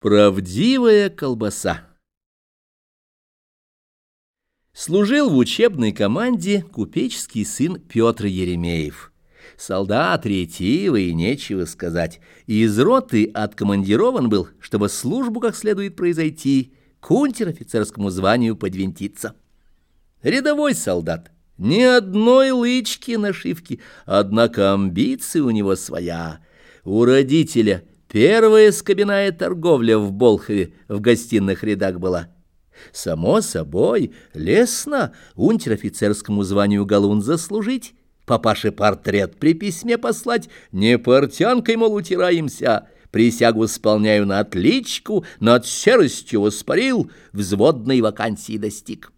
Правдивая колбаса Служил в учебной команде купеческий сын Петр Еремеев. Солдат ретивый, нечего сказать. Из роты откомандирован был, чтобы службу как следует произойти, к унтер-офицерскому званию подвинтиться. Рядовой солдат, ни одной лычки нашивки, однако амбиции у него своя. У родителя – Первая скобяная торговля в Болхове в гостиных рядах была. Само собой, лестно унтер-офицерскому званию галун заслужить, папаше портрет при письме послать, не портянкой, мол, утираемся, присягу исполняю на отличку, над серостью воспарил, взводной вакансии достиг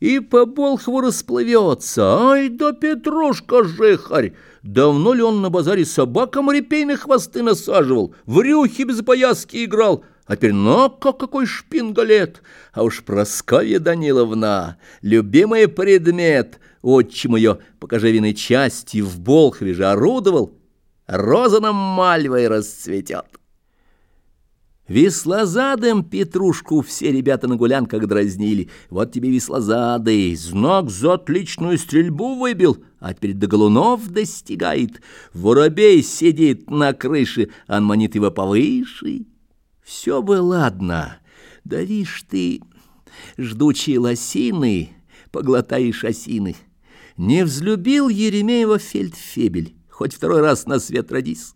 и по Болхову расплывется. Ай да Петрушка жихарь! Давно ли он на базаре собакам репейные хвосты насаживал, в рюхе без пояски играл, а теперь ну какой шпингалет! А уж Прасковья Даниловна, любимый предмет, отчим ее по кожевиной части в Болхове же орудовал, розаном мальвой расцветет. Веслозадым Петрушку все ребята на гулянках дразнили. Вот тебе веслозадый, знак за отличную стрельбу выбил, а теперь до голунов достигает. Воробей сидит на крыше, он манит его повыше. Все бы ладно, да вишь ты, ждучие лосины, поглотаешь осины. Не взлюбил Еремеева фельдфебель, хоть второй раз на свет родись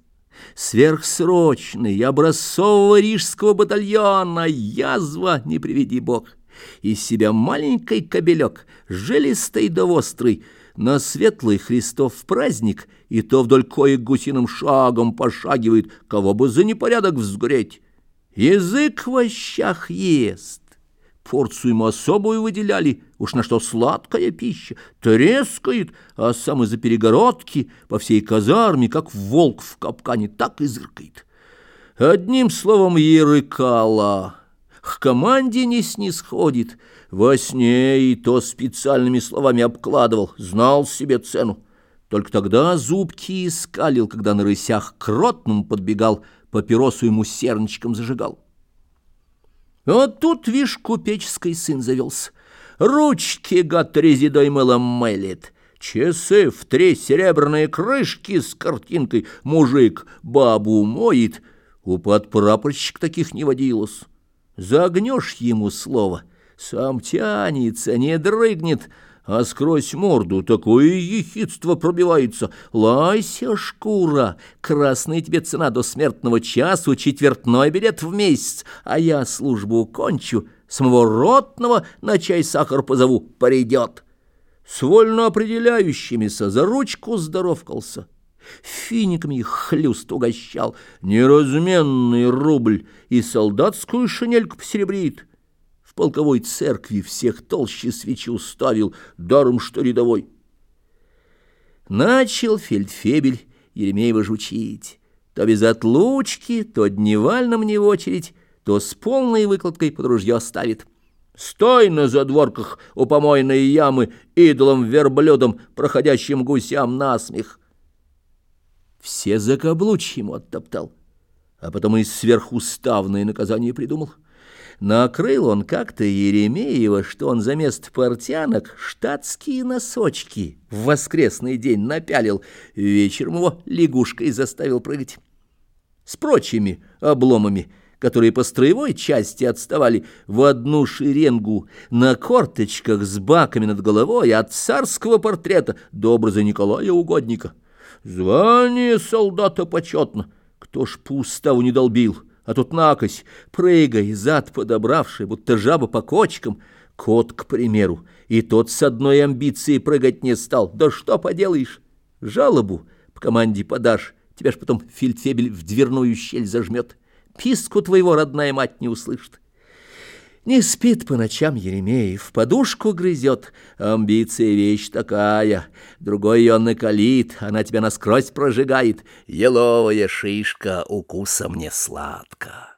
сверхсрочный, образцового рижского батальона, язва, не приведи бог, из себя маленький кобелек, жилистый да острый, на светлый Христов праздник, и то вдоль коек гусиным шагом пошагивает, кого бы за непорядок взгреть. Язык в ощах ест, Порцию ему особую выделяли, уж на что сладкая пища, трескает, а сам из-за перегородки по всей казарме, как волк в капкане, так и зыркает. Одним словом, ерыкала, к команде не снисходит, во сне и то специальными словами обкладывал, знал себе цену. Только тогда зубки искалил, когда на рысях к ротному подбегал, папиросу ему серничком зажигал. Вот тут, вишь, купеческий сын завелся. Ручки гад резидой мылом мылит. Часы в три серебряные крышки с картинкой мужик бабу моет. У подпрапорщик таких не водилось. Загнешь ему слово, сам тянется, не дрыгнет, а скрозь морду такое ехидство пробивается. Лайся, шкура, красная тебе цена до смертного часу, четвертной билет в месяц, а я службу кончу, самого ротного на чай сахар позову, придет. С вольно определяющимися за ручку здоровкался. Финиками хлюст угощал, неразменный рубль и солдатскую шинельку посеребрит полковой церкви всех толще свечу ставил, даром что рядовой. Начал фельдфебель Еремеева жучить. То без отлучки, то дневально мне в очередь, то с полной выкладкой под ружье ставит. Стой на задворках у помойной ямы, идолом-верблюдом, проходящим гусям насмех. Все закаблучь ему оттоптал, а потом и сверхуставное наказание придумал. Накрыл он как-то Еремеева, что он за место портянок штатские носочки в воскресный день напялил, вечером его лягушкой заставил прыгать. С прочими обломами, которые по строевой части отставали в одну шеренгу на корточках с баками над головой от царского портрета до образа Николая Угодника. Звание солдата почетно, кто ж по уставу не долбил — а тут накось, прыгай, зад подобравший, будто жаба по кочкам. Кот, к примеру, и тот с одной амбицией прыгать не стал. Да что поделаешь, жалобу по команде подашь, тебя ж потом фельдфебель в дверную щель зажмет. Писку твоего родная мать не услышит. Не спит по ночам Еремеев, подушку грызет. Амбиция вещь такая, другой ее накалит, она тебя насквозь прожигает. Еловая шишка укусом не сладко.